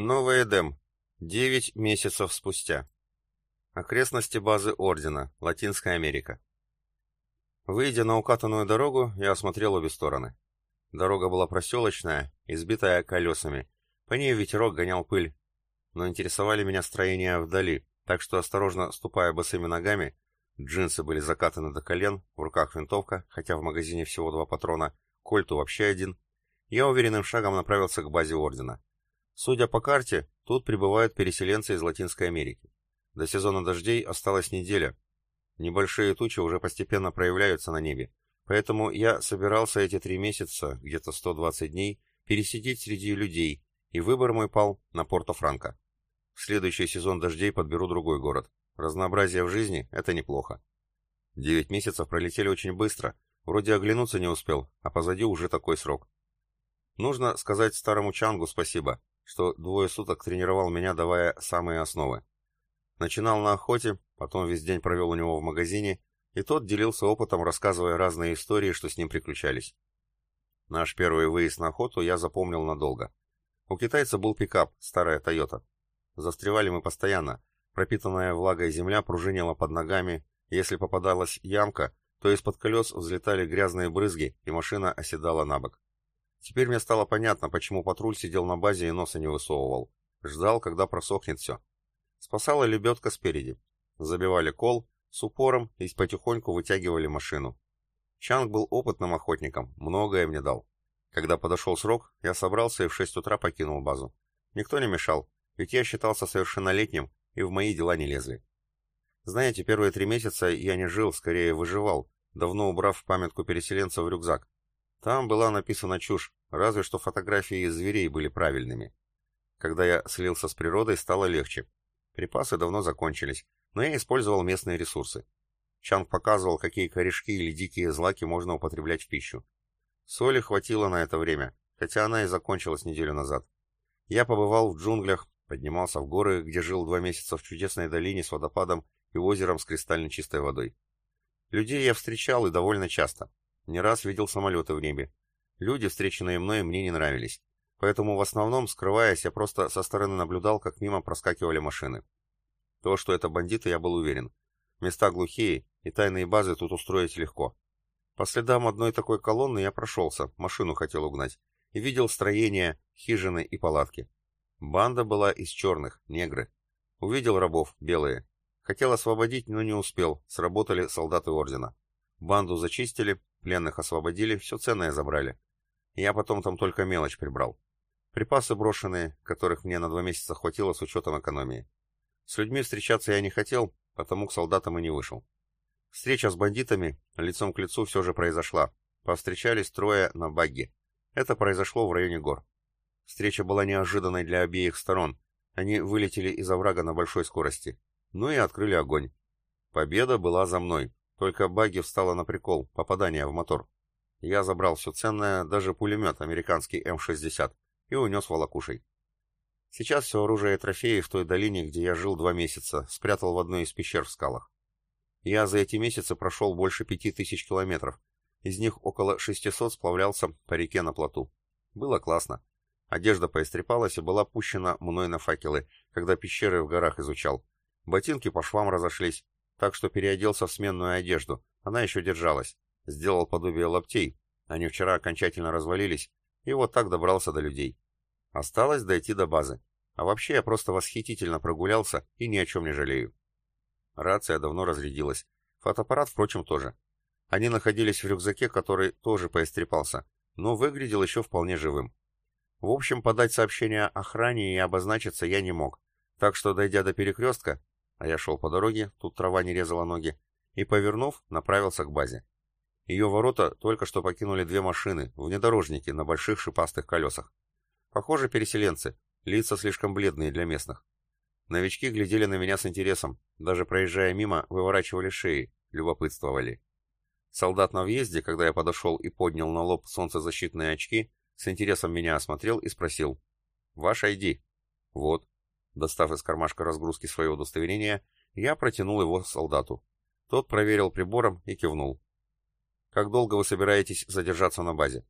Новый Эдем. Девять месяцев спустя. Окрестности базы Ордена, Латинская Америка. Выйдя на укатанную дорогу, я осмотрел обе стороны. Дорога была проселочная, избитая колесами. По ней ветерок гонял пыль. Но интересовали меня строения вдали, так что, осторожно ступая босыми ногами, джинсы были закатаны до колен, в руках винтовка, хотя в магазине всего два патрона, кольту вообще один, я уверенным шагом направился к базе Ордена. Судя по карте, тут прибывают переселенцы из Латинской Америки. До сезона дождей осталась неделя. Небольшие тучи уже постепенно проявляются на небе, поэтому я собирался эти три месяца, где-то 120 дней, пересидеть среди людей, и выбор мой пал на Порто-Франко. В следующий сезон дождей подберу другой город. Разнообразие в жизни – это неплохо. Девять месяцев пролетели очень быстро, вроде оглянуться не успел, а позади уже такой срок. Нужно сказать старому Чангу спасибо, что двое суток тренировал меня, давая самые основы. Начинал на охоте, потом весь день провел у него в магазине, и тот делился опытом, рассказывая разные истории, что с ним приключались. Наш первый выезд на охоту я запомнил надолго. У китайца был пикап, старая Тойота. Застревали мы постоянно. Пропитанная влагой земля пружинила под ногами, если попадалась ямка, то из-под колес взлетали грязные брызги, и машина оседала на бок. Теперь мне стало понятно, почему патруль сидел на базе и носа не высовывал. Ждал, когда просохнет все. Спасала лебедка спереди. Забивали кол, с упором и потихоньку вытягивали машину. Чанг был опытным охотником, многое мне дал. Когда подошел срок, я собрался и в шесть утра покинул базу. Никто не мешал, ведь я считался совершеннолетним и в мои дела не лезли. Знаете, первые три месяца я не жил, скорее выживал, давно убрав памятку переселенца в рюкзак. Там была написана чушь, разве что фотографии зверей были правильными. Когда я слился с природой, стало легче. Припасы давно закончились, но я использовал местные ресурсы. Чанг показывал, какие корешки или дикие злаки можно употреблять в пищу. Соли хватило на это время, хотя она и закончилась неделю назад. Я побывал в джунглях, поднимался в горы, где жил два месяца в чудесной долине с водопадом и озером с кристально чистой водой. Людей я встречал и довольно часто. Не раз видел самолеты в небе. Люди, встреченные мной, мне не нравились. Поэтому в основном, скрываясь, я просто со стороны наблюдал, как мимо проскакивали машины. То, что это бандиты, я был уверен. Места глухие, и тайные базы тут устроить легко. По следам одной такой колонны я прошелся, машину хотел угнать, и видел строения, хижины и палатки. Банда была из черных, негры. Увидел рабов, белые. Хотел освободить, но не успел, сработали солдаты ордена. Банду зачистили, Пленных освободили, все ценное забрали. Я потом там только мелочь прибрал. Припасы брошенные, которых мне на два месяца хватило с учетом экономии. С людьми встречаться я не хотел, потому к солдатам и не вышел. Встреча с бандитами лицом к лицу все же произошла. Повстречались трое на багге. Это произошло в районе гор. Встреча была неожиданной для обеих сторон. Они вылетели из оврага на большой скорости. Ну и открыли огонь. Победа была за мной. Только багги встала на прикол, попадание в мотор. Я забрал все ценное, даже пулемет американский М-60, и унес волокушей. Сейчас все оружие и трофеи в той долине, где я жил два месяца, спрятал в одной из пещер в скалах. Я за эти месяцы прошел больше пяти тысяч километров. Из них около 600 сплавлялся по реке на плоту. Было классно. Одежда поистрепалась и была пущена мной на факелы, когда пещеры в горах изучал. Ботинки по швам разошлись, так что переоделся в сменную одежду, она еще держалась, сделал подобие лаптей, они вчера окончательно развалились, и вот так добрался до людей. Осталось дойти до базы, а вообще я просто восхитительно прогулялся и ни о чем не жалею. Рация давно разрядилась, фотоаппарат, впрочем, тоже. Они находились в рюкзаке, который тоже поистрепался, но выглядел еще вполне живым. В общем, подать сообщение охране и обозначиться я не мог, так что, дойдя до перекрестка, а я шел по дороге, тут трава не резала ноги, и, повернув, направился к базе. Ее ворота только что покинули две машины, внедорожники на больших шипастых колесах. Похоже, переселенцы, лица слишком бледные для местных. Новички глядели на меня с интересом, даже проезжая мимо, выворачивали шеи, любопытствовали. Солдат на въезде, когда я подошел и поднял на лоб солнцезащитные очки, с интересом меня осмотрел и спросил. «Ваш ID?» «Вот». Достав из кармашка разгрузки свое удостоверение, я протянул его солдату. Тот проверил прибором и кивнул. «Как долго вы собираетесь задержаться на базе?»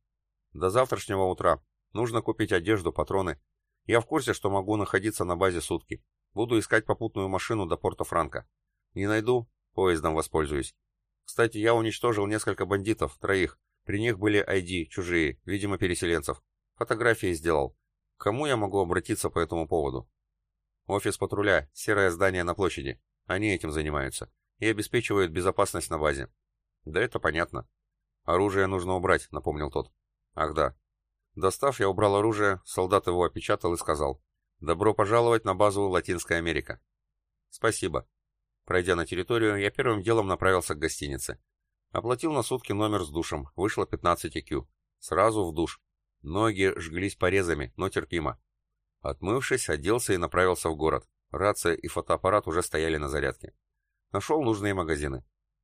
«До завтрашнего утра. Нужно купить одежду, патроны. Я в курсе, что могу находиться на базе сутки. Буду искать попутную машину до порта Франка. Не найду, поездом воспользуюсь. Кстати, я уничтожил несколько бандитов, троих. При них были ID, чужие, видимо, переселенцев. Фотографии сделал. К кому я могу обратиться по этому поводу? Офис патруля, серое здание на площади. Они этим занимаются. И обеспечивают безопасность на базе. Да это понятно. Оружие нужно убрать, напомнил тот. Ах да. Достав, я убрал оружие, солдат его опечатал и сказал. Добро пожаловать на базу Латинская Америка. Спасибо. Пройдя на территорию, я первым делом направился к гостинице. Оплатил на сутки номер с душем, вышло 15 IQ. Сразу в душ. Ноги жглись порезами, но терпимо. Отмывшись, оделся и направился в город. Рация и фотоаппарат уже стояли на зарядке. Нашел нужные магазины.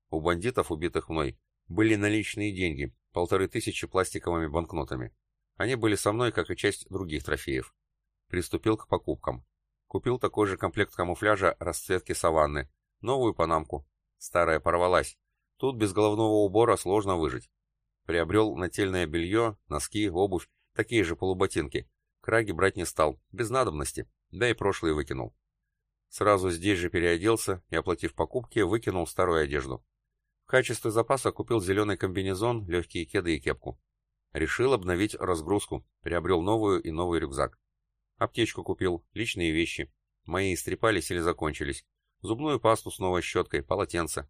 У бандитов, убитых мной, были наличные деньги, полторы тысячи пластиковыми банкнотами. Они были со мной, как и часть других трофеев. Приступил к покупкам. Купил такой же комплект камуфляжа расцветки саванны, новую панамку. Старая порвалась. Тут без головного убора сложно выжить. Приобрел нательное белье, носки, обувь, такие же полуботинки. Краги брать не стал, без надобности, да и прошлые выкинул. Сразу здесь же переоделся и, оплатив покупки, выкинул старую одежду. В качестве запаса купил зеленый комбинезон, легкие кеды и кепку. Решил обновить разгрузку, приобрел новую и новый рюкзак. Аптечку купил, личные вещи. Мои истрепались или закончились. Зубную пасту с новой щеткой, полотенце.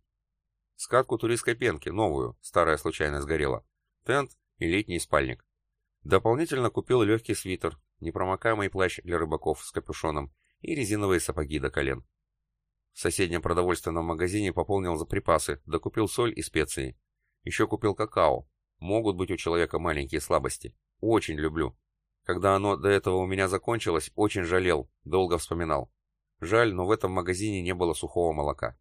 Скатку туристской пенки, новую, старая случайно сгорела. Тент и летний спальник. Дополнительно купил легкий свитер, непромокаемый плащ для рыбаков с капюшоном и резиновые сапоги до колен. В соседнем продовольственном магазине пополнил заприпасы, докупил соль и специи. Еще купил какао. Могут быть у человека маленькие слабости. Очень люблю. Когда оно до этого у меня закончилось, очень жалел, долго вспоминал. Жаль, но в этом магазине не было сухого молока.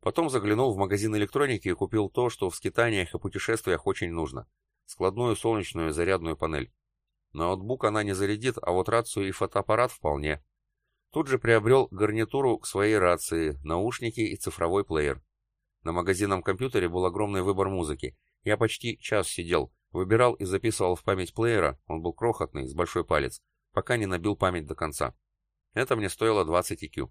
Потом заглянул в магазин электроники и купил то, что в скитаниях и путешествиях очень нужно. Складную солнечную зарядную панель. Ноутбук она не зарядит, а вот рацию и фотоаппарат вполне. Тут же приобрел гарнитуру к своей рации, наушники и цифровой плеер. На магазинном компьютере был огромный выбор музыки. Я почти час сидел, выбирал и записывал в память плеера, он был крохотный, с большой палец, пока не набил память до конца. Это мне стоило 20 IQ.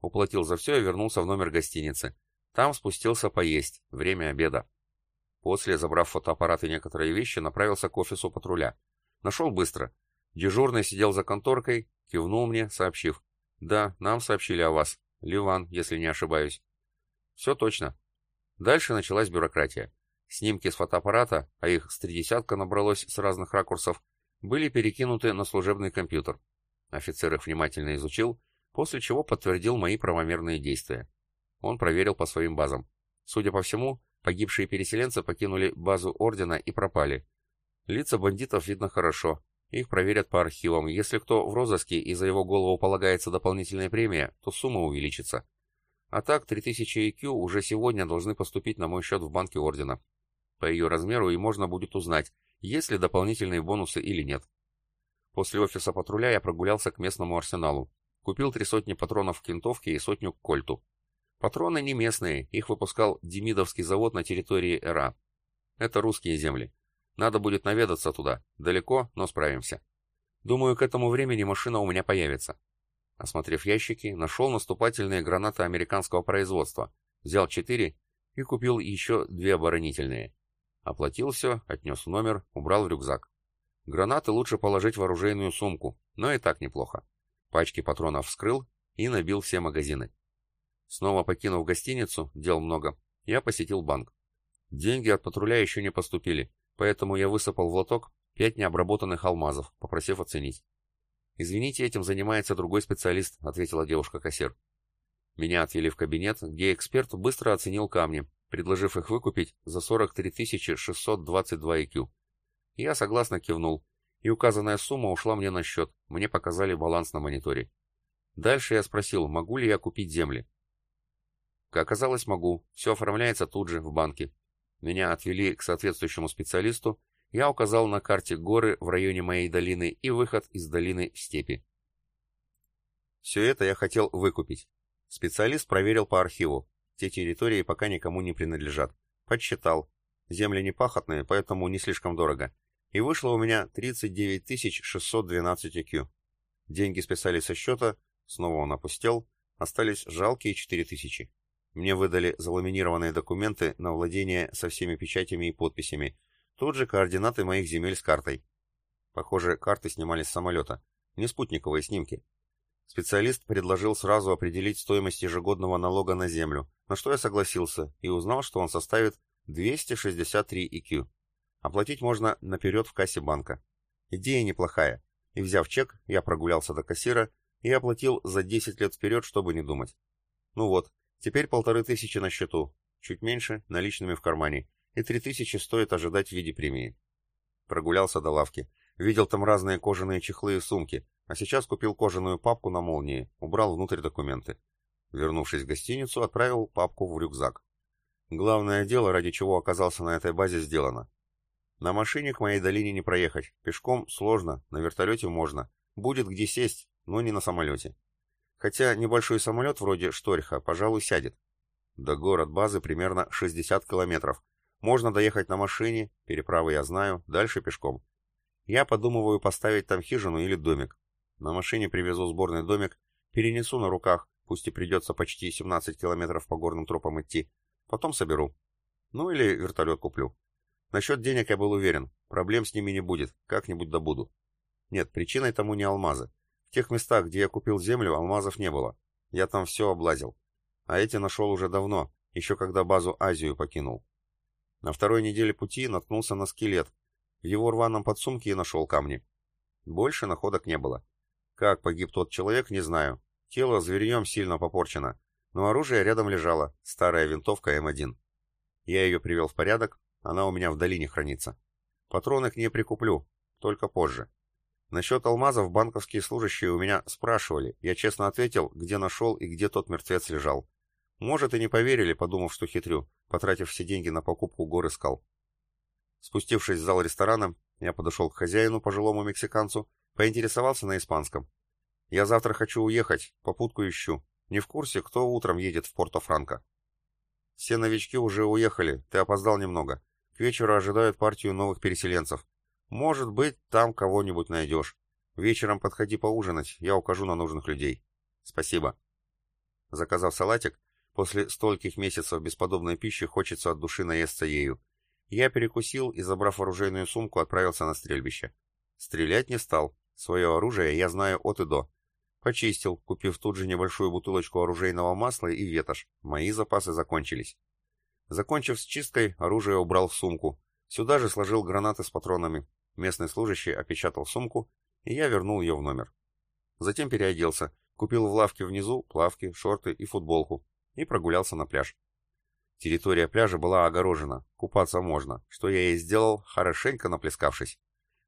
Уплатил за все и вернулся в номер гостиницы. Там спустился поесть, время обеда. После, забрав фотоаппарат и некоторые вещи, направился к офису патруля. Нашел быстро. Дежурный сидел за конторкой, кивнул мне, сообщив. «Да, нам сообщили о вас. Ливан, если не ошибаюсь». «Все точно». Дальше началась бюрократия. Снимки с фотоаппарата, а их с три десятка набралось с разных ракурсов, были перекинуты на служебный компьютер. Офицер их внимательно изучил, после чего подтвердил мои правомерные действия. Он проверил по своим базам. Судя по всему, погибшие переселенцы покинули базу Ордена и пропали. Лица бандитов видно хорошо, их проверят по архивам. Если кто в розыске и за его голову полагается дополнительная премия, то сумма увеличится. А так, 3000 IQ уже сегодня должны поступить на мой счет в банке Ордена. По ее размеру и можно будет узнать, есть ли дополнительные бонусы или нет. После офиса патруля я прогулялся к местному арсеналу. Купил три сотни патронов к винтовке и сотню к кольту. Патроны не местные, их выпускал Демидовский завод на территории ЭРА. Это русские земли. Надо будет наведаться туда. Далеко, но справимся. Думаю, к этому времени машина у меня появится. Осмотрев ящики, нашел наступательные гранаты американского производства. Взял четыре и купил еще две оборонительные. Оплатил все, отнес номер, убрал в рюкзак. Гранаты лучше положить в оружейную сумку, но и так неплохо. Пачки патронов вскрыл и набил все магазины. Снова покинув гостиницу, дел много, я посетил банк. Деньги от патруля еще не поступили, поэтому я высыпал в лоток пять необработанных алмазов, попросив оценить. «Извините, этим занимается другой специалист», — ответила девушка-кассир. Меня отвели в кабинет, где эксперт быстро оценил камни, предложив их выкупить за 43 622 IQ. Я согласно кивнул, и указанная сумма ушла мне на счет, мне показали баланс на мониторе. Дальше я спросил, могу ли я купить земли. Как оказалось, могу, все оформляется тут же, в банке. Меня отвели к соответствующему специалисту, я указал на карте горы в районе моей долины и выход из долины в степи. Все это я хотел выкупить. Специалист проверил по архиву. Те территории пока никому не принадлежат. Подсчитал. Земли не пахотные, поэтому не слишком дорого и вышло у меня 39 612 IQ. Деньги списались со счета, снова он опустел, остались жалкие четыре тысячи. Мне выдали заламинированные документы на владение со всеми печатями и подписями, тут же координаты моих земель с картой. Похоже, карты снимались с самолета, не спутниковые снимки. Специалист предложил сразу определить стоимость ежегодного налога на землю, на что я согласился и узнал, что он составит 263 IQ. Оплатить можно наперед в кассе банка. Идея неплохая. И взяв чек, я прогулялся до кассира и оплатил за 10 лет вперед, чтобы не думать. Ну вот, теперь полторы тысячи на счету, чуть меньше, наличными в кармане, и три тысячи стоит ожидать в виде премии. Прогулялся до лавки. Видел там разные кожаные чехлы и сумки, а сейчас купил кожаную папку на молнии, убрал внутрь документы. Вернувшись в гостиницу, отправил папку в рюкзак. Главное дело, ради чего оказался на этой базе, сделано. На машине к моей долине не проехать, пешком сложно, на вертолете можно. Будет где сесть, но не на самолете. Хотя небольшой самолет вроде Шторха, пожалуй, сядет. До город базы примерно 60 километров. Можно доехать на машине, переправы я знаю, дальше пешком. Я подумываю поставить там хижину или домик. На машине привезу сборный домик, перенесу на руках, пусть и придется почти 17 километров по горным тропам идти. Потом соберу. Ну или вертолет куплю. Насчет денег я был уверен, проблем с ними не будет, как-нибудь добуду. Нет, причиной тому не алмазы. Тех местах, где я купил землю, алмазов не было. Я там все облазил. А эти нашел уже давно, еще когда базу Азию покинул. На второй неделе пути наткнулся на скелет. В его рваном подсумке и нашел камни. Больше находок не было. Как погиб тот человек, не знаю. Тело зверьем сильно попорчено, но оружие рядом лежало, старая винтовка М1. Я ее привел в порядок, она у меня в долине хранится. Патроны к ней прикуплю, только позже. Насчет алмазов банковские служащие у меня спрашивали, я честно ответил, где нашел и где тот мертвец лежал. Может, и не поверили, подумав, что хитрю, потратив все деньги на покупку горы скал. Спустившись в зал ресторана, я подошел к хозяину, пожилому мексиканцу, Поинтересовался на испанском. «Я завтра хочу уехать, попутку ищу. Не в курсе, кто утром едет в Порто-Франко?» «Все новички уже уехали, ты опоздал немного. К вечеру ожидают партию новых переселенцев. Может быть, там кого-нибудь найдешь. Вечером подходи поужинать, я укажу на нужных людей. Спасибо». Заказав салатик, после стольких месяцев бесподобной пищи хочется от души наесться ею. Я перекусил и, забрав оружейную сумку, отправился на стрельбище. Стрелять не стал, Свое оружие я знаю от и до. Почистил, купив тут же небольшую бутылочку оружейного масла и ветошь. Мои запасы закончились. Закончив с чисткой, оружие убрал в сумку. Сюда же сложил гранаты с патронами. Местный служащий опечатал сумку, и я вернул ее в номер. Затем переоделся, купил в лавке внизу плавки, шорты и футболку и прогулялся на пляж. Территория пляжа была огорожена, купаться можно, что я и сделал, хорошенько наплескавшись.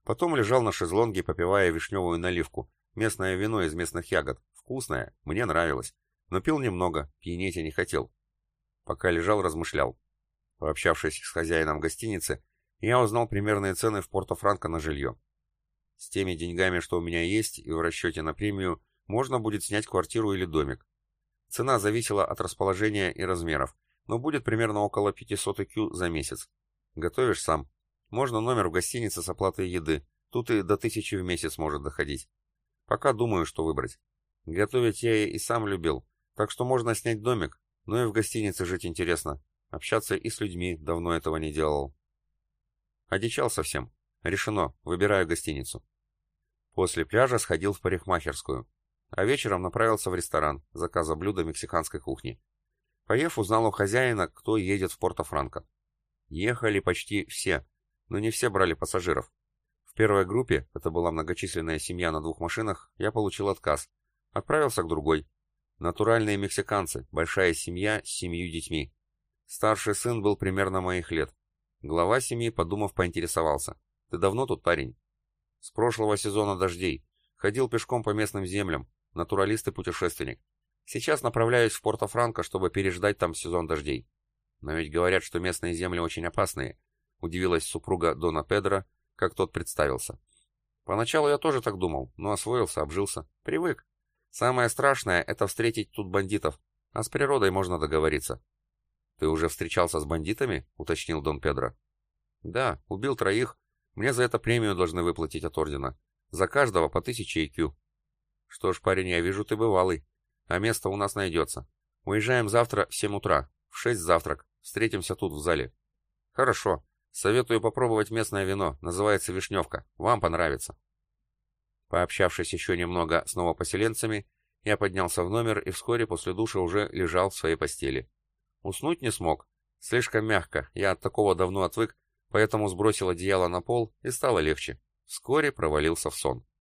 Потом лежал на шезлонге, попивая вишневую наливку. Местное вино из местных ягод. Вкусное, мне нравилось. Но пил немного, пьянеть я не хотел. Пока лежал, размышлял. Пообщавшись с хозяином гостиницы, я узнал примерные цены в Порто-Франко на жилье. С теми деньгами, что у меня есть, и в расчете на премию, можно будет снять квартиру или домик. Цена зависела от расположения и размеров, но будет примерно около 500 IQ за месяц. Готовишь сам, можно номер в гостинице с оплатой еды. Тут и до тысячи в месяц может доходить. Пока думаю, что выбрать. Готовить я и сам любил, так что можно снять домик, но и в гостинице жить интересно. Общаться и с людьми давно этого не делал. Одичал совсем. Решено, выбираю гостиницу. После пляжа сходил в парикмахерскую, а вечером направился в ресторан, заказа блюда мексиканской кухни. Поев, узнал у хозяина, кто едет в Порто-Франко. Ехали почти все, но не все брали пассажиров. В первой группе, это была многочисленная семья на двух машинах, я получил отказ. Отправился к другой. Натуральные мексиканцы, большая семья с семью детьми. Старший сын был примерно моих лет. Глава семьи, подумав, поинтересовался. «Ты давно тут, парень?» «С прошлого сезона дождей. Ходил пешком по местным землям. Натуралист и путешественник. Сейчас направляюсь в Порто-Франко, чтобы переждать там сезон дождей. Но ведь говорят, что местные земли очень опасные. Удивилась супруга Дона Педро, как тот представился. Поначалу я тоже так думал, но освоился, обжился. Привык. Самое страшное — это встретить тут бандитов, а с природой можно договориться. «Ты уже встречался с бандитами?» — уточнил Дон Педро. «Да, убил троих. Мне за это премию должны выплатить от ордена. За каждого по тысяче IQ». Что ж, парень, я вижу, ты бывалый. А место у нас найдется. Уезжаем завтра в 7 утра. В 6 завтрак. Встретимся тут, в зале. Хорошо. Советую попробовать местное вино. Называется «Вишневка». Вам понравится. Пообщавшись еще немного с новопоселенцами, я поднялся в номер и вскоре после душа уже лежал в своей постели. Уснуть не смог. Слишком мягко, я от такого давно отвык, поэтому сбросил одеяло на пол и стало легче. Вскоре провалился в сон.